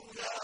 يا